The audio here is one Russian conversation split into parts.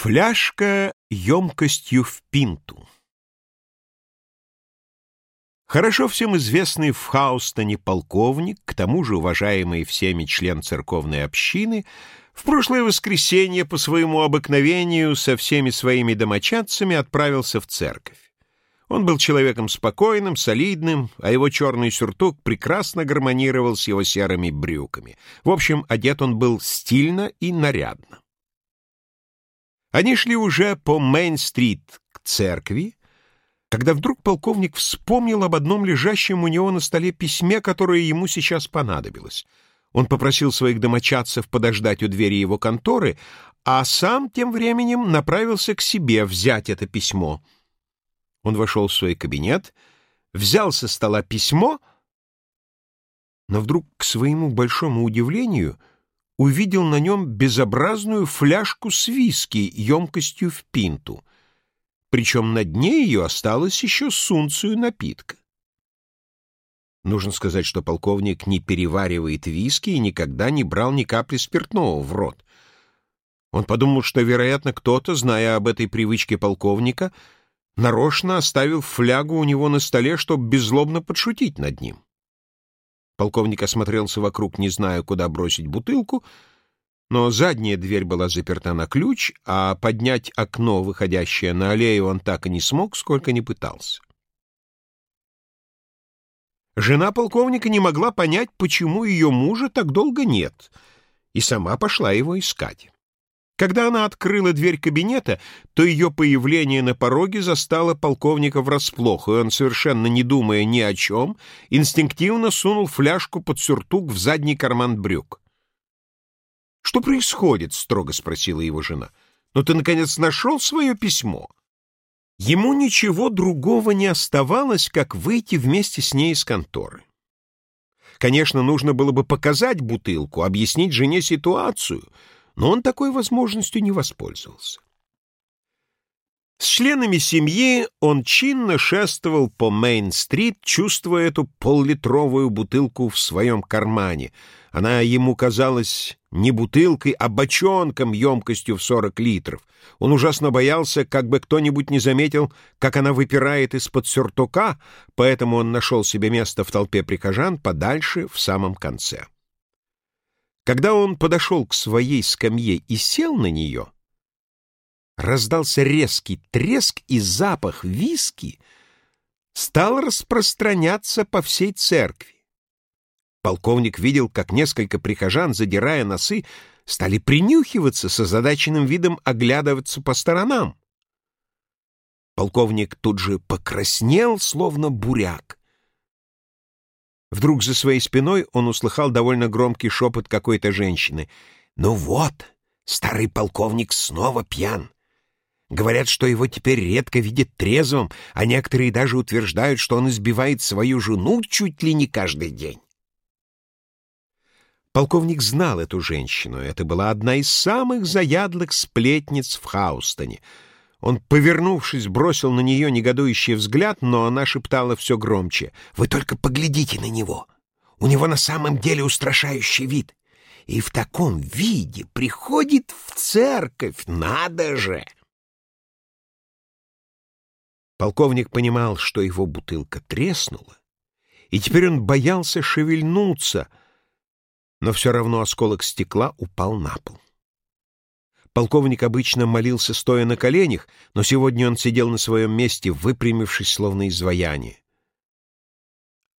Фляжка емкостью в пинту. Хорошо всем известный в Хаустоне полковник, к тому же уважаемый всеми член церковной общины, в прошлое воскресенье по своему обыкновению со всеми своими домочадцами отправился в церковь. Он был человеком спокойным, солидным, а его черный сюртук прекрасно гармонировал с его серыми брюками. В общем, одет он был стильно и нарядно. Они шли уже по Мейн-стрит к церкви, когда вдруг полковник вспомнил об одном лежащем у него на столе письме, которое ему сейчас понадобилось. Он попросил своих домочадцев подождать у двери его конторы, а сам тем временем направился к себе взять это письмо. Он вошел в свой кабинет, взял со стола письмо, но вдруг, к своему большому удивлению, — увидел на нем безобразную фляжку с виски емкостью в пинту, причем на дне ее осталось еще сунцию напитка. Нужно сказать, что полковник не переваривает виски и никогда не брал ни капли спиртного в рот. Он подумал, что, вероятно, кто-то, зная об этой привычке полковника, нарочно оставил флягу у него на столе, чтобы беззлобно подшутить над ним. Полковник осмотрелся вокруг, не зная, куда бросить бутылку, но задняя дверь была заперта на ключ, а поднять окно, выходящее на аллею, он так и не смог, сколько ни пытался. Жена полковника не могла понять, почему ее мужа так долго нет, и сама пошла его искать. Когда она открыла дверь кабинета, то ее появление на пороге застало полковника врасплох, и он, совершенно не думая ни о чем, инстинктивно сунул фляжку под сюртук в задний карман брюк. «Что происходит?» — строго спросила его жена. «Ну ты, наконец, нашел свое письмо?» Ему ничего другого не оставалось, как выйти вместе с ней из конторы. Конечно, нужно было бы показать бутылку, объяснить жене ситуацию — но он такой возможностью не воспользовался. С членами семьи он чинно шествовал по Мейн-стрит, чувствуя эту поллитровую бутылку в своем кармане. Она ему казалась не бутылкой, а бочонком емкостью в 40 литров. Он ужасно боялся, как бы кто-нибудь не заметил, как она выпирает из-под сюртука, поэтому он нашел себе место в толпе прихожан подальше, в самом конце. Когда он подошел к своей скамье и сел на нее, раздался резкий треск, и запах виски стал распространяться по всей церкви. Полковник видел, как несколько прихожан, задирая носы, стали принюхиваться с озадаченным видом оглядываться по сторонам. Полковник тут же покраснел, словно буряк. Вдруг за своей спиной он услыхал довольно громкий шепот какой-то женщины. «Ну вот, старый полковник снова пьян. Говорят, что его теперь редко видят трезвым, а некоторые даже утверждают, что он избивает свою жену чуть ли не каждый день». Полковник знал эту женщину. Это была одна из самых заядлых сплетниц в Хаустоне — он, повернувшись, бросил на нее негодующий взгляд, но она шептала все громче. «Вы только поглядите на него! У него на самом деле устрашающий вид. И в таком виде приходит в церковь, надо же!» Полковник понимал, что его бутылка треснула, и теперь он боялся шевельнуться, но все равно осколок стекла упал на пол. Полковник обычно молился стоя на коленях, но сегодня он сидел на своем месте, выпрямившись, словно изваяние.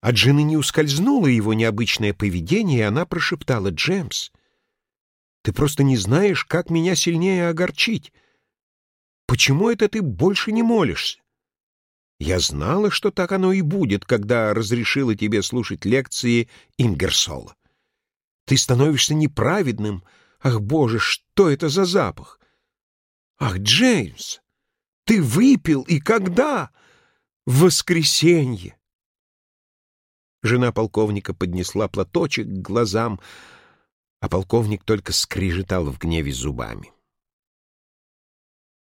От жены не ускользнуло его необычное поведение, и она прошептала, «Джемс, ты просто не знаешь, как меня сильнее огорчить. Почему это ты больше не молишься? Я знала, что так оно и будет, когда разрешила тебе слушать лекции Ингерсола. Ты становишься неправедным, — Ах, боже, что это за запах? Ах, Джеймс, ты выпил и когда? В воскресенье. Жена полковника поднесла платочек к глазам, а полковник только скрижетал в гневе зубами.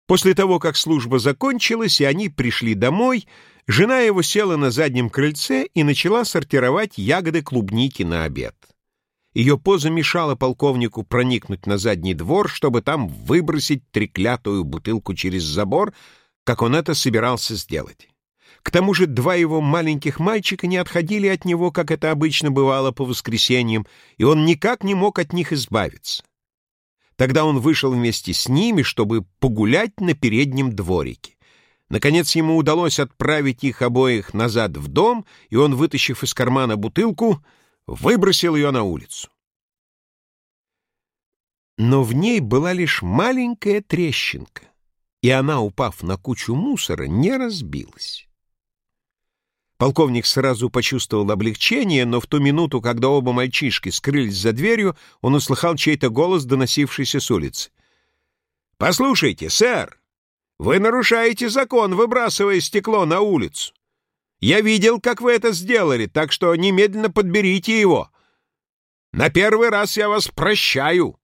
После того, как служба закончилась, и они пришли домой, жена его села на заднем крыльце и начала сортировать ягоды клубники на обед. Ее поза мешала полковнику проникнуть на задний двор, чтобы там выбросить треклятую бутылку через забор, как он это собирался сделать. К тому же два его маленьких мальчика не отходили от него, как это обычно бывало по воскресеньям, и он никак не мог от них избавиться. Тогда он вышел вместе с ними, чтобы погулять на переднем дворике. Наконец ему удалось отправить их обоих назад в дом, и он, вытащив из кармана бутылку, выбросил ее на улицу. Но в ней была лишь маленькая трещинка, и она, упав на кучу мусора, не разбилась. Полковник сразу почувствовал облегчение, но в ту минуту, когда оба мальчишки скрылись за дверью, он услыхал чей-то голос, доносившийся с улицы. «Послушайте, сэр, вы нарушаете закон, выбрасывая стекло на улицу. Я видел, как вы это сделали, так что немедленно подберите его. На первый раз я вас прощаю».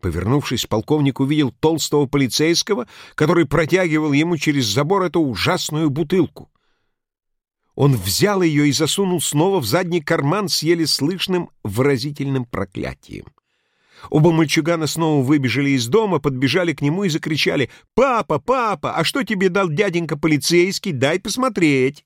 Повернувшись, полковник увидел толстого полицейского, который протягивал ему через забор эту ужасную бутылку. Он взял ее и засунул снова в задний карман с еле слышным выразительным проклятием. Оба мальчугана снова выбежали из дома, подбежали к нему и закричали «Папа, папа, а что тебе дал дяденька полицейский? Дай посмотреть!»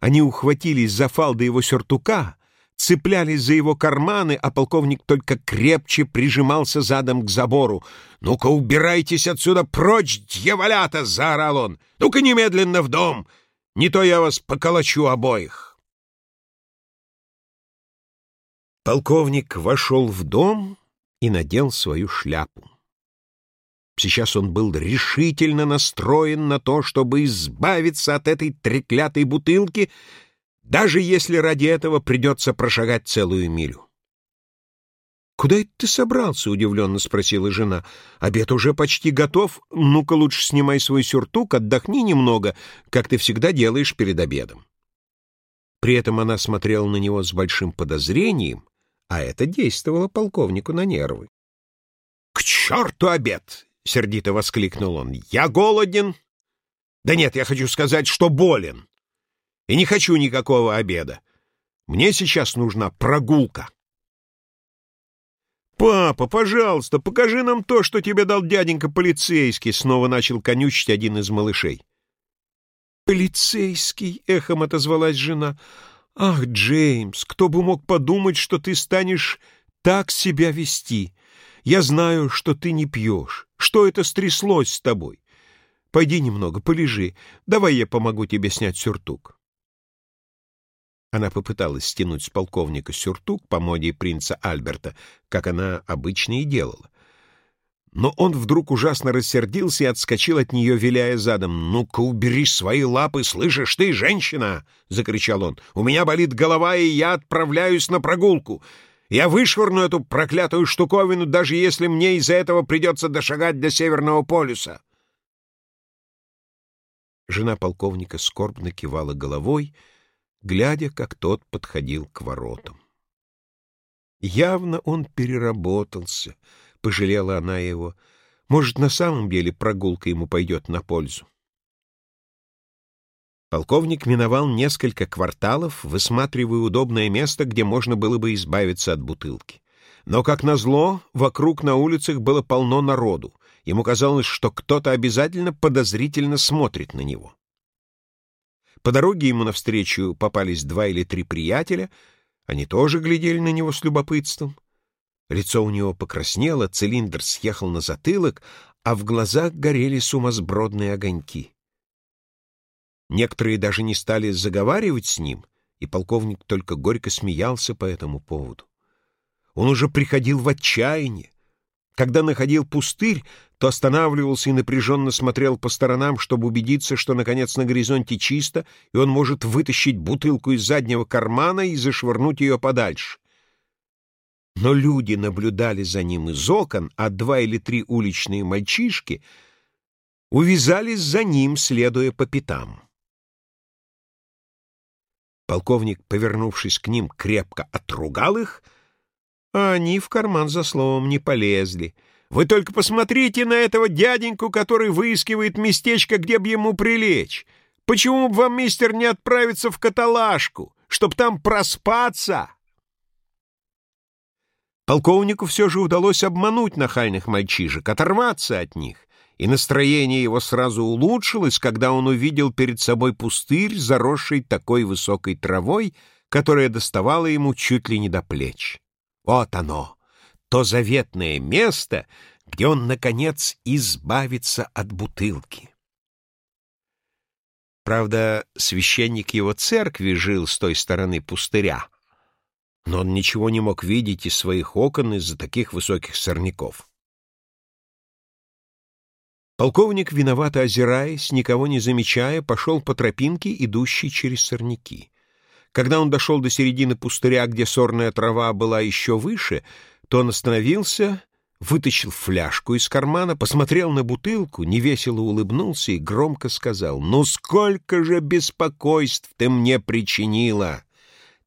Они ухватились за фалды его сюртука, цеплялись за его карманы, а полковник только крепче прижимался задом к забору. «Ну-ка, убирайтесь отсюда прочь, дьяволята!» — заорал он. «Ну-ка, немедленно в дом! Не то я вас поколочу обоих!» Полковник вошел в дом и надел свою шляпу. Сейчас он был решительно настроен на то, чтобы избавиться от этой треклятой бутылки, даже если ради этого придется прошагать целую милю. «Куда это ты собрался?» — удивленно спросила жена. «Обед уже почти готов. Ну-ка лучше снимай свой сюртук, отдохни немного, как ты всегда делаешь перед обедом». При этом она смотрела на него с большим подозрением, а это действовало полковнику на нервы. «К черту обед!» — сердито воскликнул он. «Я голоден!» «Да нет, я хочу сказать, что болен. И не хочу никакого обеда. Мне сейчас нужна прогулка». «Папа, пожалуйста, покажи нам то, что тебе дал дяденька полицейский», — снова начал конючить один из малышей. «Полицейский!» — эхом отозвалась жена. «Ах, Джеймс, кто бы мог подумать, что ты станешь так себя вести? Я знаю, что ты не пьешь. Что это стряслось с тобой? Пойди немного, полежи. Давай я помогу тебе снять сюртук». Она попыталась стянуть с полковника сюртук по моде принца Альберта, как она обычно и делала. Но он вдруг ужасно рассердился и отскочил от нее, виляя задом. «Ну-ка, убери свои лапы, слышишь ты, женщина!» — закричал он. «У меня болит голова, и я отправляюсь на прогулку. Я вышвырну эту проклятую штуковину, даже если мне из-за этого придется дошагать до Северного полюса». Жена полковника скорбно кивала головой, глядя, как тот подходил к воротам. Явно он переработался —— пожалела она его. «Может, на самом деле прогулка ему пойдет на пользу?» Полковник миновал несколько кварталов, высматривая удобное место, где можно было бы избавиться от бутылки. Но, как назло, вокруг на улицах было полно народу. Ему казалось, что кто-то обязательно подозрительно смотрит на него. По дороге ему навстречу попались два или три приятеля. Они тоже глядели на него с любопытством. Лицо у него покраснело, цилиндр съехал на затылок, а в глазах горели сумасбродные огоньки. Некоторые даже не стали заговаривать с ним, и полковник только горько смеялся по этому поводу. Он уже приходил в отчаяние. Когда находил пустырь, то останавливался и напряженно смотрел по сторонам, чтобы убедиться, что, наконец, на горизонте чисто, и он может вытащить бутылку из заднего кармана и зашвырнуть ее подальше но люди наблюдали за ним из окон, а два или три уличные мальчишки увязались за ним, следуя по пятам. Полковник, повернувшись к ним, крепко отругал их, а они в карман за словом не полезли. «Вы только посмотрите на этого дяденьку, который выискивает местечко, где бы ему прилечь. Почему бы вам, мистер, не отправиться в каталажку, чтоб там проспаться?» Полковнику все же удалось обмануть нахальных мальчишек, оторваться от них, и настроение его сразу улучшилось, когда он увидел перед собой пустырь, заросший такой высокой травой, которая доставала ему чуть ли не до плеч. Вот оно, то заветное место, где он, наконец, избавится от бутылки. Правда, священник его церкви жил с той стороны пустыря, но он ничего не мог видеть из своих окон из-за таких высоких сорняков. Полковник, виновато озираясь, никого не замечая, пошел по тропинке, идущей через сорняки. Когда он дошел до середины пустыря, где сорная трава была еще выше, то он остановился, вытащил фляжку из кармана, посмотрел на бутылку, невесело улыбнулся и громко сказал, «Ну сколько же беспокойств ты мне причинила!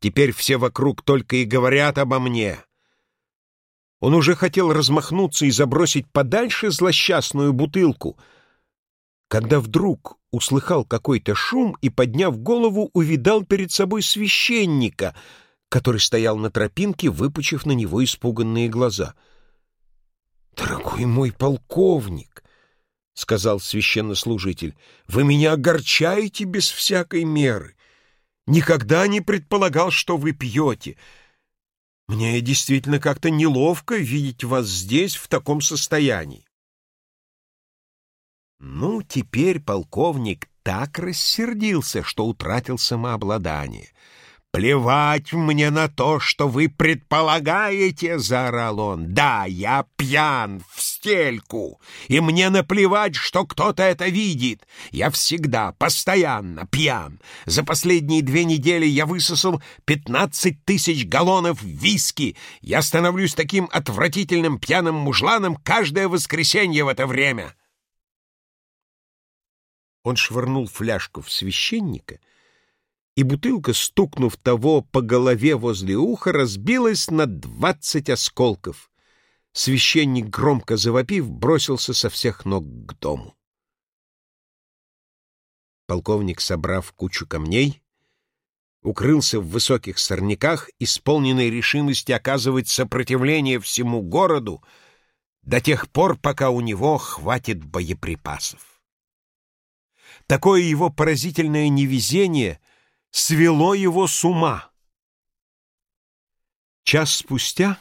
Теперь все вокруг только и говорят обо мне!» Он уже хотел размахнуться и забросить подальше злосчастную бутылку, когда вдруг услыхал какой-то шум и, подняв голову, увидал перед собой священника, который стоял на тропинке, выпучив на него испуганные глаза. «Дорогой мой полковник!» — сказал священнослужитель, — «вы меня огорчаете без всякой меры. Никогда не предполагал, что вы пьете». Мне действительно как-то неловко видеть вас здесь в таком состоянии. Ну, теперь полковник так рассердился, что утратил самообладание — «Плевать мне на то, что вы предполагаете!» — заорал он. «Да, я пьян в стельку, и мне наплевать, что кто-то это видит. Я всегда, постоянно пьян. За последние две недели я высосал пятнадцать тысяч галлонов виски. Я становлюсь таким отвратительным пьяным мужланом каждое воскресенье в это время». Он швырнул фляжку в священника — и бутылка, стукнув того по голове возле уха, разбилась на двадцать осколков. Священник, громко завопив, бросился со всех ног к дому. Полковник, собрав кучу камней, укрылся в высоких сорняках, исполненной решимости оказывать сопротивление всему городу до тех пор, пока у него хватит боеприпасов. Такое его поразительное невезение — свело его с ума. Час спустя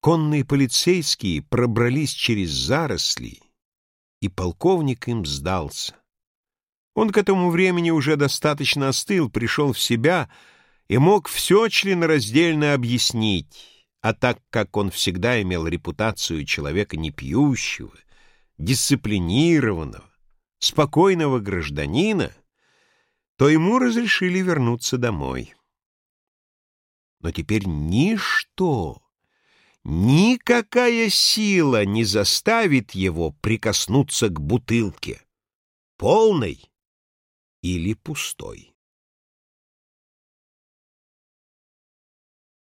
конные полицейские пробрались через заросли, и полковник им сдался. Он к этому времени уже достаточно остыл, пришел в себя и мог все членораздельно объяснить, а так как он всегда имел репутацию человека непьющего, дисциплинированного, спокойного гражданина, то ему разрешили вернуться домой. Но теперь ничто, никакая сила не заставит его прикоснуться к бутылке, полной или пустой.